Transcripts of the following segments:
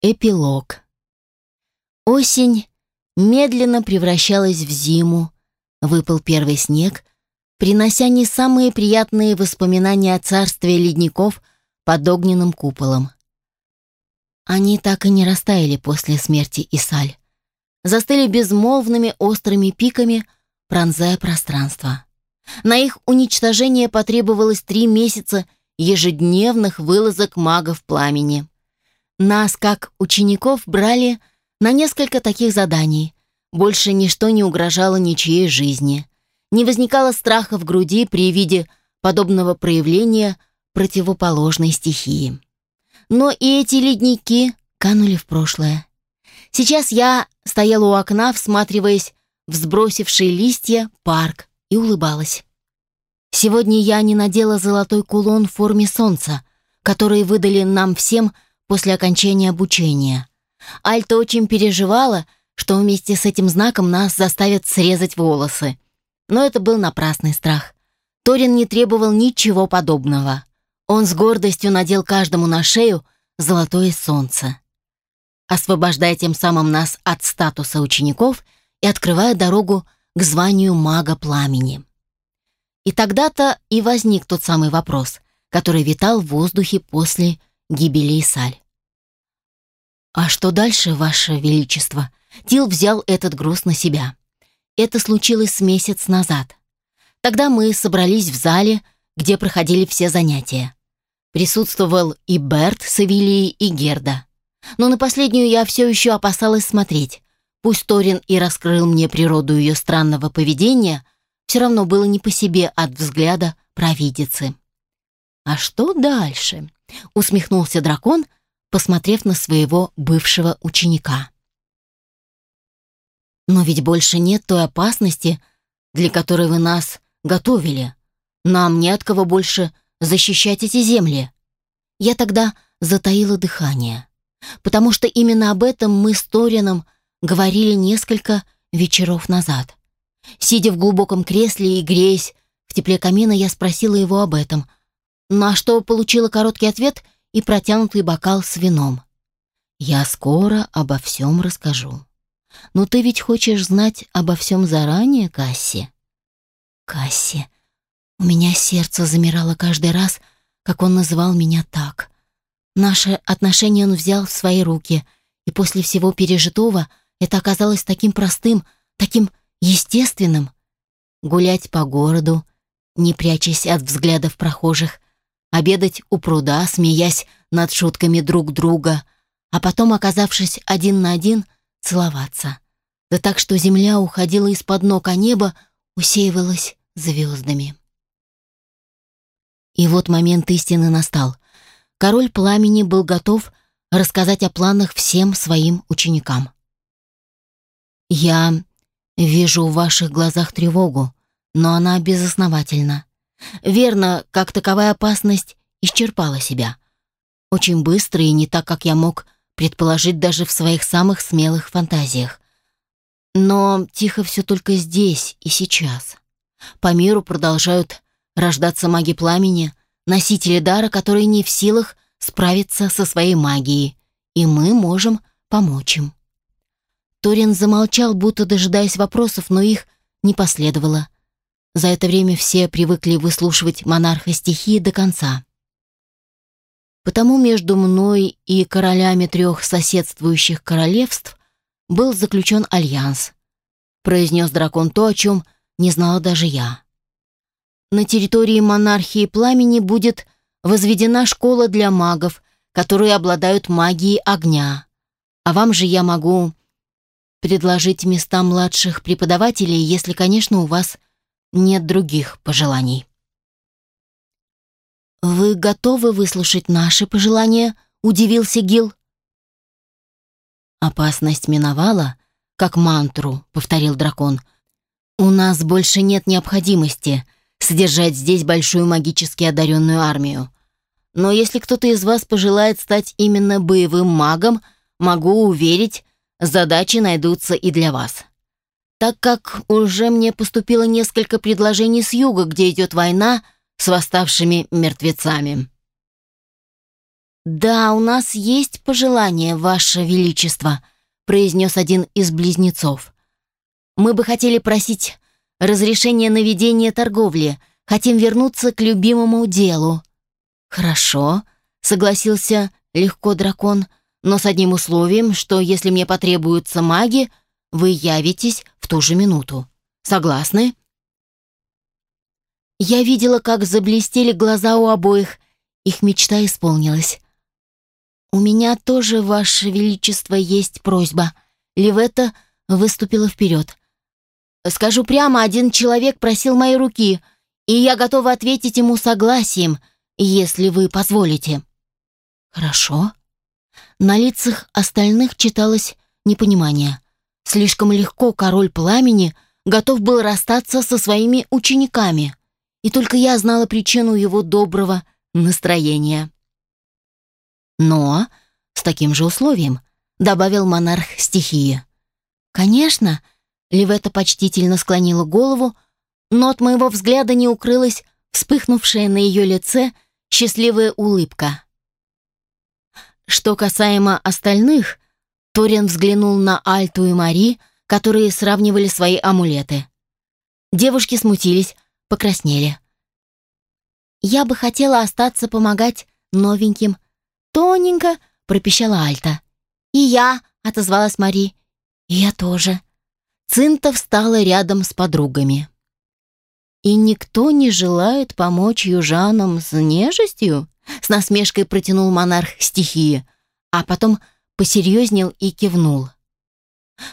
Эпилог. Осень медленно превращалась в зиму. Выпал первый снег, принося не самые приятные воспоминания о царстве ледников под огненным куполом. Они так и не растаяли после смерти Исаль. Застыли безмолвными острыми пиками, пронзая пространство. На их уничтожение потребовалось три месяца ежедневных вылазок магов пламени. Нас, как учеников, брали на несколько таких заданий. Больше ничто не угрожало ничьей жизни. Не возникало страха в груди при виде подобного проявления противоположной стихии. Но и эти ледники канули в прошлое. Сейчас я стояла у окна, всматриваясь в сбросившие листья парк и улыбалась. Сегодня я не надела золотой кулон в форме солнца, который выдали нам всем после окончания обучения. Альта очень переживала, что вместе с этим знаком нас заставят срезать волосы. Но это был напрасный страх. Торин не требовал ничего подобного. Он с гордостью надел каждому на шею золотое солнце, освобождая тем самым нас от статуса учеников и открывая дорогу к званию мага пламени. И тогда-то и возник тот самый вопрос, который витал в воздухе после гибели Исаль. «А что дальше, Ваше Величество?» Тил взял этот груз на себя. Это случилось месяц назад. Тогда мы собрались в зале, где проходили все занятия. Присутствовал и Берт с Эвилией, и Герда. Но на последнюю я все еще опасалась смотреть. Пусть Торин и раскрыл мне природу ее странного поведения, все равно было не по себе от взгляда провидицы. «А что дальше?» — усмехнулся дракон, посмотрев на своего бывшего ученика. «Но ведь больше нет той опасности, для которой вы нас готовили. Нам не от кого больше защищать эти земли». Я тогда затаила дыхание, потому что именно об этом мы с Торином говорили несколько вечеров назад. Сидя в глубоком кресле и греясь в тепле камина, я спросила его об этом, на что получила короткий ответ и протянутый бокал с вином. «Я скоро обо всем расскажу. Но ты ведь хочешь знать обо всем заранее, Касси?» «Касси». У меня сердце замирало каждый раз, как он называл меня так. Наши отношения он взял в свои руки, и после всего пережитого это оказалось таким простым, таким естественным. Гулять по городу, не прячась от взглядов прохожих, обедать у пруда, смеясь над шутками друг друга, а потом, оказавшись один на один, целоваться. Да так, что земля уходила из-под ног, а небо усеивалось звездами. И вот момент истины настал. Король пламени был готов рассказать о планах всем своим ученикам. «Я Вижу в ваших глазах тревогу, но она безосновательна. Верно, как таковая опасность исчерпала себя. Очень быстро и не так, как я мог предположить даже в своих самых смелых фантазиях. Но тихо все только здесь и сейчас. По миру продолжают рождаться маги пламени, носители дара, которые не в силах справиться со своей магией, и мы можем помочь им. Торин замолчал, будто дожидаясь вопросов, но их не последовало. За это время все привыкли выслушивать монарха стихии до конца. Потому между мной и королями трех соседствующих королевств был заключен альянс. Произнес дракон то, о чем не знала даже я. На территории монархии пламени будет возведена школа для магов, которые обладают магией огня. А вам же я могу предложить места младших преподавателей, если, конечно, у вас нет других пожеланий. «Вы готовы выслушать наши пожелания?» — удивился Гил. «Опасность миновала, как мантру», — повторил дракон. «У нас больше нет необходимости содержать здесь большую магически одаренную армию. Но если кто-то из вас пожелает стать именно боевым магом, могу уверить, задачи найдутся и для вас. Так как уже мне поступило несколько предложений с юга, где идет война с восставшими мертвецами. «Да, у нас есть пожелание, Ваше Величество», — произнес один из близнецов. «Мы бы хотели просить разрешения на ведение торговли, хотим вернуться к любимому делу». «Хорошо», — согласился легко дракон, «но с одним условием, что если мне потребуются маги, вы явитесь в ту же минуту. Согласны?» Я видела, как заблестели глаза у обоих. Их мечта исполнилась. «У меня тоже, Ваше Величество, есть просьба». Ливетта выступила вперед. «Скажу прямо, один человек просил моей руки, и я готова ответить ему согласием, если вы позволите». «Хорошо». На лицах остальных читалось непонимание. Слишком легко король пламени готов был расстаться со своими учениками и только я знала причину его доброго настроения. Но с таким же условием, добавил монарх стихии. Конечно, Ливета почтительно склонила голову, но от моего взгляда не укрылась вспыхнувшая на ее лице счастливая улыбка. Что касаемо остальных, Ториан взглянул на Альту и Мари, которые сравнивали свои амулеты. Девушки смутились, покраснели. «Я бы хотела остаться помогать новеньким». «Тоненько», — пропищала Альта. «И я», — отозвалась Мари. «И я тоже». Цинта встала рядом с подругами. «И никто не желает помочь южанам с нежестью?» С насмешкой протянул монарх стихии, а потом посерьезнел и кивнул.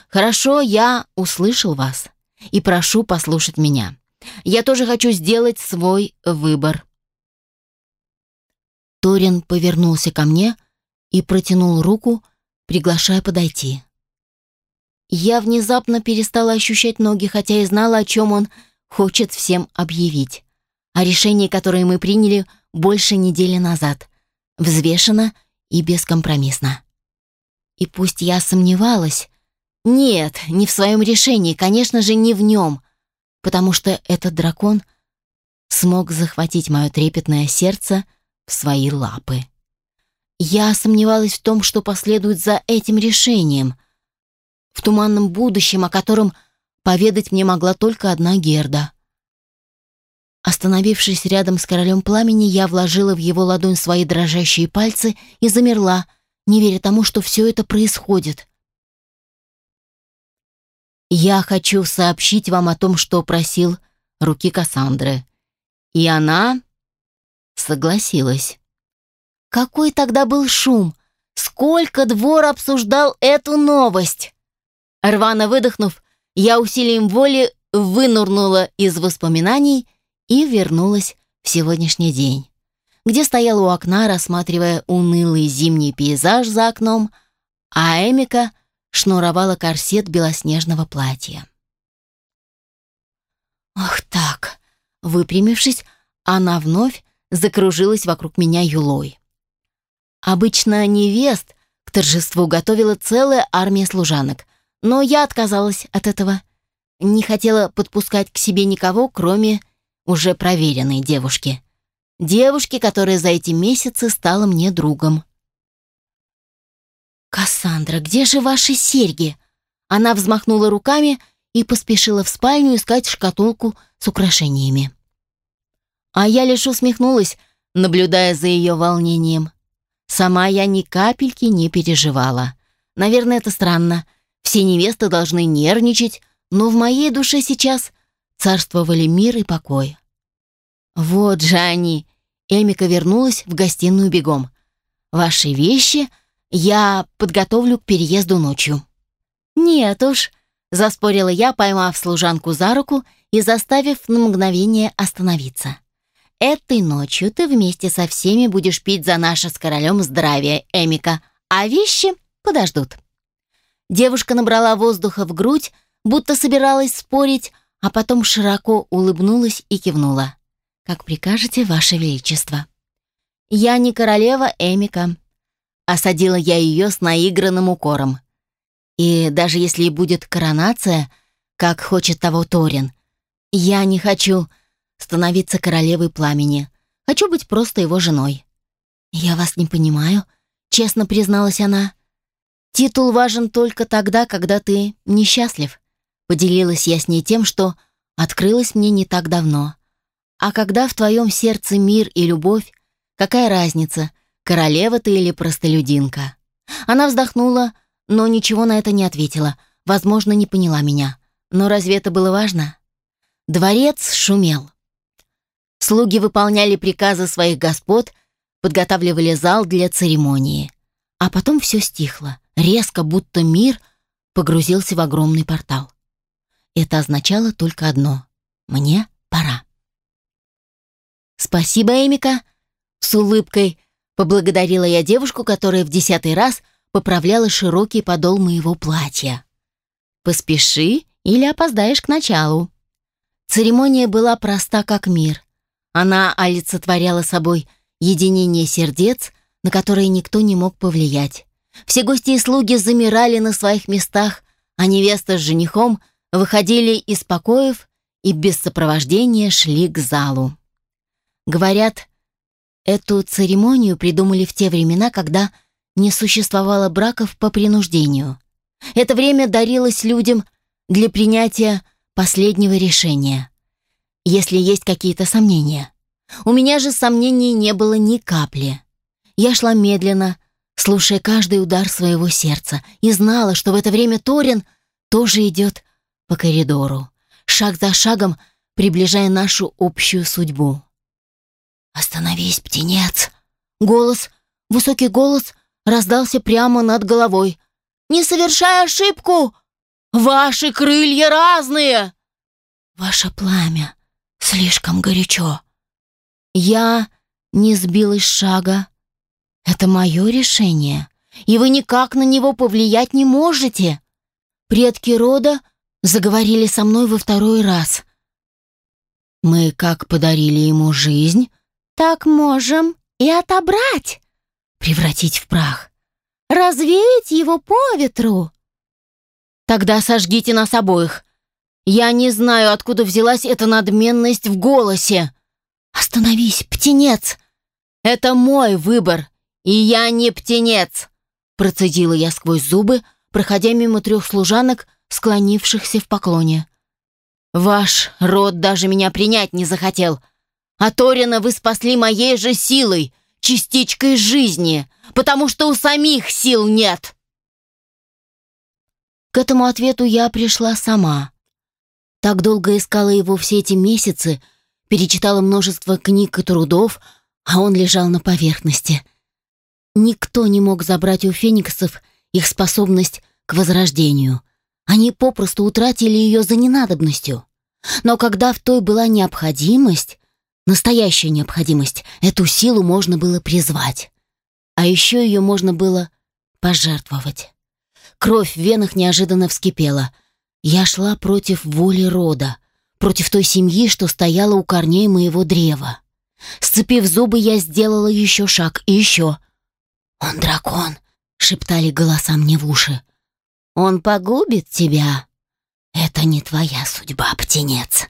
«Хорошо, я услышал вас и прошу послушать меня. Я тоже хочу сделать свой выбор». Торин повернулся ко мне и протянул руку, приглашая подойти. Я внезапно перестала ощущать ноги, хотя и знала, о чем он хочет всем объявить. О решении, которое мы приняли больше недели назад. Взвешенно и бескомпромиссно. И пусть я сомневалась... Нет, не в своем решении, конечно же, не в нем потому что этот дракон смог захватить мое трепетное сердце в свои лапы. Я сомневалась в том, что последует за этим решением, в туманном будущем, о котором поведать мне могла только одна Герда. Остановившись рядом с королем пламени, я вложила в его ладонь свои дрожащие пальцы и замерла, не веря тому, что все это происходит. Я хочу сообщить вам о том, что просил руки Кассандры. И она согласилась. Какой тогда был шум? Сколько двор обсуждал эту новость? Рвано выдохнув, я усилием воли вынурнула из воспоминаний и вернулась в сегодняшний день, где стояла у окна, рассматривая унылый зимний пейзаж за окном, а Эмика — шнуровала корсет белоснежного платья. «Ах так!» Выпрямившись, она вновь закружилась вокруг меня юлой. Обычно невест к торжеству готовила целая армия служанок, но я отказалась от этого. Не хотела подпускать к себе никого, кроме уже проверенной девушки. Девушки, которая за эти месяцы стала мне другом. «Кассандра, где же ваши серьги?» Она взмахнула руками и поспешила в спальню искать шкатулку с украшениями. А я лишь усмехнулась, наблюдая за ее волнением. Сама я ни капельки не переживала. Наверное, это странно. Все невесты должны нервничать, но в моей душе сейчас царствовали мир и покой. Вот же они. Эмика вернулась в гостиную бегом. Ваши вещи — я подготовлю к переезду ночью». «Нет уж», — заспорила я, поймав служанку за руку и заставив на мгновение остановиться. «Этой ночью ты вместе со всеми будешь пить за наше с королем здравие, Эмика, а вещи подождут». Девушка набрала воздуха в грудь, будто собиралась спорить, а потом широко улыбнулась и кивнула. «Как прикажете, Ваше Величество». «Я не королева Эмика», Осадила я ее с наигранным укором. И даже если будет коронация, как хочет того Торин, я не хочу становиться королевой пламени. Хочу быть просто его женой. «Я вас не понимаю», — честно призналась она. «Титул важен только тогда, когда ты несчастлив», — поделилась я с ней тем, что открылось мне не так давно. «А когда в твоем сердце мир и любовь, какая разница, королева ты или простолюдинка?» Она вздохнула, но ничего на это не ответила, возможно, не поняла меня. Но разве это было важно? Дворец шумел. Слуги выполняли приказы своих господ, подготавливали зал для церемонии. А потом все стихло, резко, будто мир погрузился в огромный портал. Это означало только одно — мне. «Спасибо, Эмика!» С улыбкой поблагодарила я девушку, которая в десятый раз поправляла широкий подол моего платья. «Поспеши или опоздаешь к началу». Церемония была проста как мир. Она олицетворяла собой единение сердец, на которое никто не мог повлиять. Все гости и слуги замирали на своих местах, а невеста с женихом выходили из покоев и без сопровождения шли к залу. Говорят, эту церемонию придумали в те времена, когда не существовало браков по принуждению. Это время дарилось людям для принятия последнего решения если есть какие-то сомнения. У меня же сомнений не было ни капли. Я шла медленно, слушая каждый удар своего сердца, и знала, что в это время Торин тоже идет по коридору, шаг за шагом приближая нашу общую судьбу. «Остановись, птенец!» Голос, высокий голос раздался прямо над головой. «Не совершай ошибку! Ваши крылья разные!» «Ваше пламя Слишком горячо. Я не сбилась с шага. Это мое решение, и вы никак на него повлиять не можете. Предки рода заговорили со мной во второй раз. Мы как подарили ему жизнь, так можем и отобрать, превратить в прах, развеять его по ветру. Тогда сожгите нас обоих, я не знаю, откуда взялась эта надменность в голосе. «Остановись, птенец!» «Это мой выбор, и я не птенец!» Процедила я сквозь зубы, проходя мимо трех служанок, склонившихся в поклоне. «Ваш род даже меня принять не захотел. А Торина вы спасли моей же силой, частичкой жизни, потому что у самих сил нет!» К этому ответу я пришла сама. Так долго искала его все эти месяцы, перечитала множество книг и трудов, а он лежал на поверхности. Никто не мог забрать у фениксов их способность к возрождению. Они попросту утратили ее за ненадобностью. Но когда в той была необходимость, настоящая необходимость, эту силу можно было призвать. А еще ее можно было пожертвовать. Кровь в венах неожиданно вскипела — я шла против воли рода, против той семьи, что стояла у корней моего древа. Сцепив зубы, я сделала еще шаг и еще. «Он дракон», — шептали голоса мне в уши. «Он погубит тебя. Это не твоя судьба, птенец».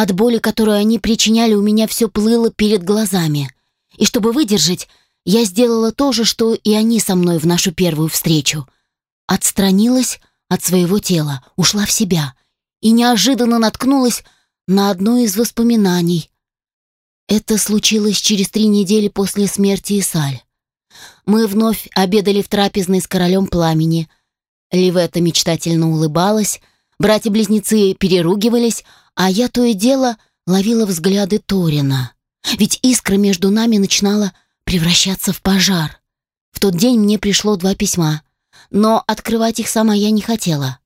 От боли, которую они причиняли, у меня все плыло перед глазами. И чтобы выдержать, я сделала то же, что и они со мной в нашу первую встречу. Отстранилась, от своего тела, ушла в себя и неожиданно наткнулась на одно из воспоминаний. Это случилось через три недели после смерти Исаль. Мы вновь обедали в трапезной с королем пламени. Ливета мечтательно улыбалась, братья-близнецы переругивались, а я то и дело ловила взгляды Торина. Ведь искра между нами начинала превращаться в пожар. В тот день мне пришло два письма но открывать их сама я не хотела.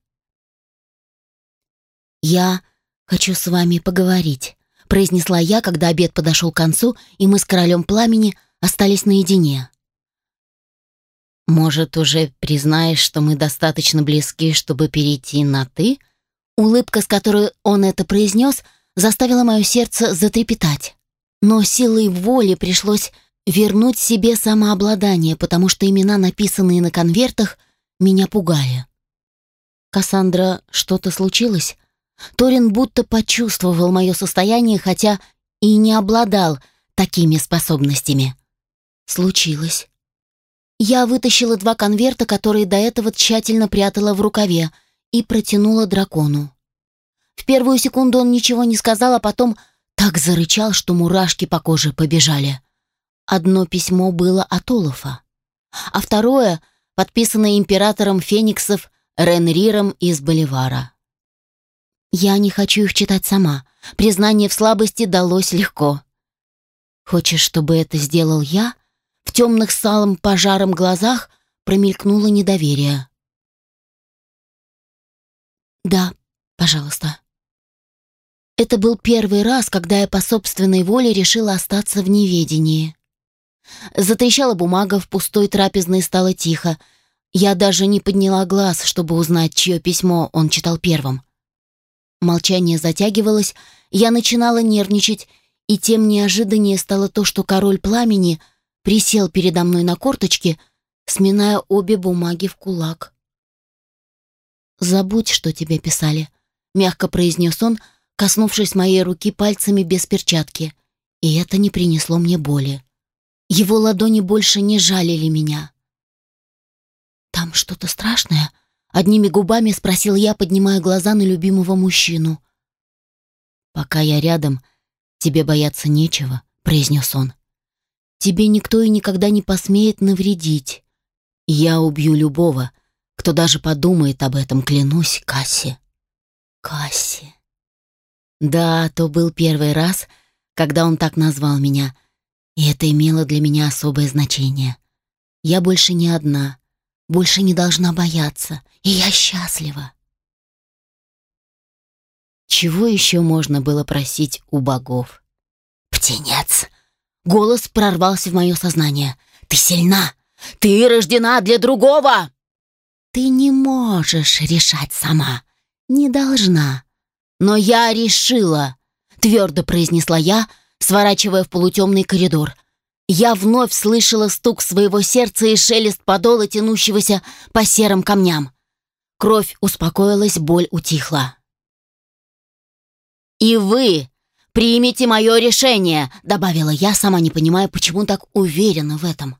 «Я хочу с вами поговорить», — произнесла я, когда обед подошел к концу, и мы с королем пламени остались наедине. «Может, уже признаешь, что мы достаточно близки, чтобы перейти на «ты»?» Улыбка, с которой он это произнес, заставила мое сердце затрепетать. Но силой воли пришлось вернуть себе самообладание, потому что имена, написанные на конвертах, меня пугали. «Кассандра, что-то случилось?» Торин будто почувствовал мое состояние, хотя и не обладал такими способностями. случилось. Я вытащила два конверта, которые до этого тщательно прятала в рукаве, и протянула дракону. В первую секунду он ничего не сказал, а потом так зарычал, что мурашки по коже побежали. Одно письмо было от Олафа, а второе, подписанное императором Фениксов Ренриром из Боливара. Я не хочу их читать сама. Признание в слабости далось легко. Хочешь, чтобы это сделал я? В темных салом пожаром глазах промелькнуло недоверие. Да, пожалуйста. Это был первый раз, когда я по собственной воле решила остаться в неведении. Затрещала бумага, в пустой трапезной стало тихо. Я даже не подняла глаз, чтобы узнать, чье письмо он читал первым. Молчание затягивалось, я начинала нервничать, и тем неожиданнее стало то, что король пламени присел передо мной на корточки, сминая обе бумаги в кулак. «Забудь, что тебе писали», — мягко произнес он, коснувшись моей руки пальцами без перчатки, и это не принесло мне боли. Его ладони больше не жалили меня. «Там что-то страшное?» — одними губами спросил я, поднимая глаза на любимого мужчину. «Пока я рядом, тебе бояться нечего», — произнес он. «Тебе никто и никогда не посмеет навредить. Я убью любого, кто даже подумает об этом, клянусь, Касси». «Касси». Да, то был первый раз, когда он так назвал меня, и это имело для меня особое значение. Я больше не одна, больше не должна бояться, и я счастлива. Чего еще можно было просить у богов? «Птенец!» Голос прорвался в мое сознание. «Ты сильна! Ты рождена для другого!» «Ты не можешь решать сама. Не должна. Но я решила!» Твердо произнесла я, сворачивая в полутемный коридор. Я вновь слышала стук своего сердца и шелест подола, тянущегося по серым камням. Кровь успокоилась, боль утихла. «И вы примите мое решение», — добавила я, сама не понимая, почему так уверена в этом.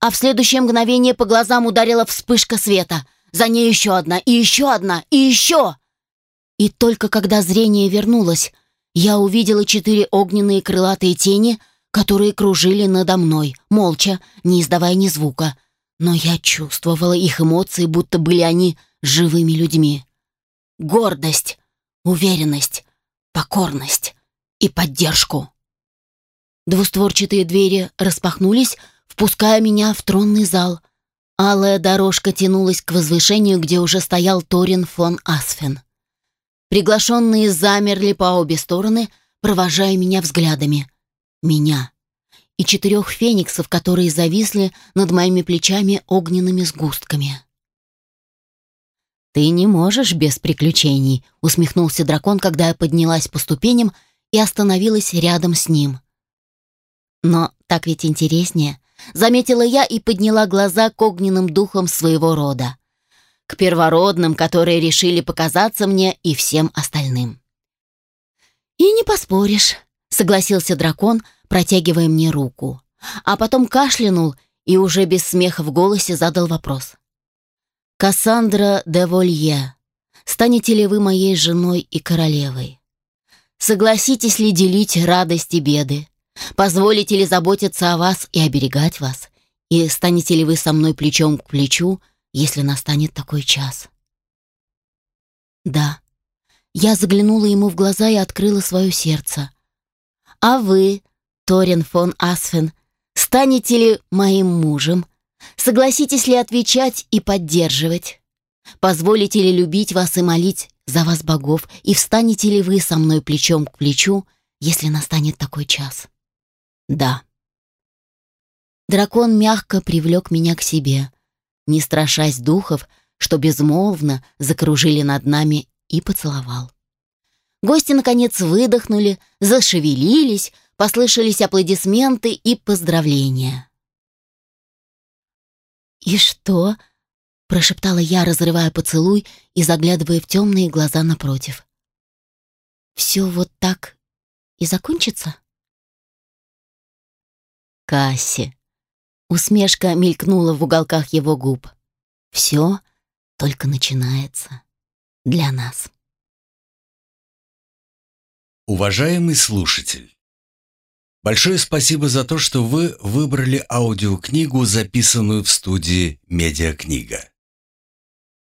А в следующее мгновение по глазам ударила вспышка света. За ней еще одна, и еще одна, и еще. И только когда зрение вернулось, я увидела четыре огненные крылатые тени, которые кружили надо мной, молча, не издавая ни звука. Но я чувствовала их эмоции, будто были они живыми людьми. Гордость, уверенность, покорность и поддержку. Двустворчатые двери распахнулись, впуская меня в тронный зал. Алая дорожка тянулась к возвышению, где уже стоял Торин фон Асфен. Приглашенные замерли по обе стороны, провожая меня взглядами. Меня. И четырех фениксов, которые зависли над моими плечами огненными сгустками. «Ты не можешь без приключений», — усмехнулся дракон, когда я поднялась по ступеням и остановилась рядом с ним. «Но так ведь интереснее», — заметила я и подняла глаза к огненным духам своего рода к первородным, которые решили показаться мне и всем остальным. «И не поспоришь», — согласился дракон, протягивая мне руку. А потом кашлянул и уже без смеха в голосе задал вопрос. «Кассандра де Волье, станете ли вы моей женой и королевой? Согласитесь ли делить радость и беды? Позволите ли заботиться о вас и оберегать вас? И станете ли вы со мной плечом к плечу, — если настанет такой час. Да, я заглянула ему в глаза и открыла свое сердце. А вы, Торин фон Асфен, станете ли моим мужем? Согласитесь ли отвечать и поддерживать? Позволите ли любить вас и молить за вас богов? И встанете ли вы со мной плечом к плечу, если настанет такой час? Да. Дракон мягко привлек меня к себе, не страшась духов, что безмолвно закружили над нами, и поцеловал. Гости, наконец, выдохнули, зашевелились, послышались аплодисменты и поздравления. «И что?» — прошептала я, разрывая поцелуй и заглядывая в темные глаза напротив. «Все вот так и закончится?» «Касси», Усмешка мелькнула в уголках его губ. Все только начинается для нас. Уважаемый слушатель, большое спасибо за то, что вы выбрали аудиокнигу, записанную в студии «Медиакнига».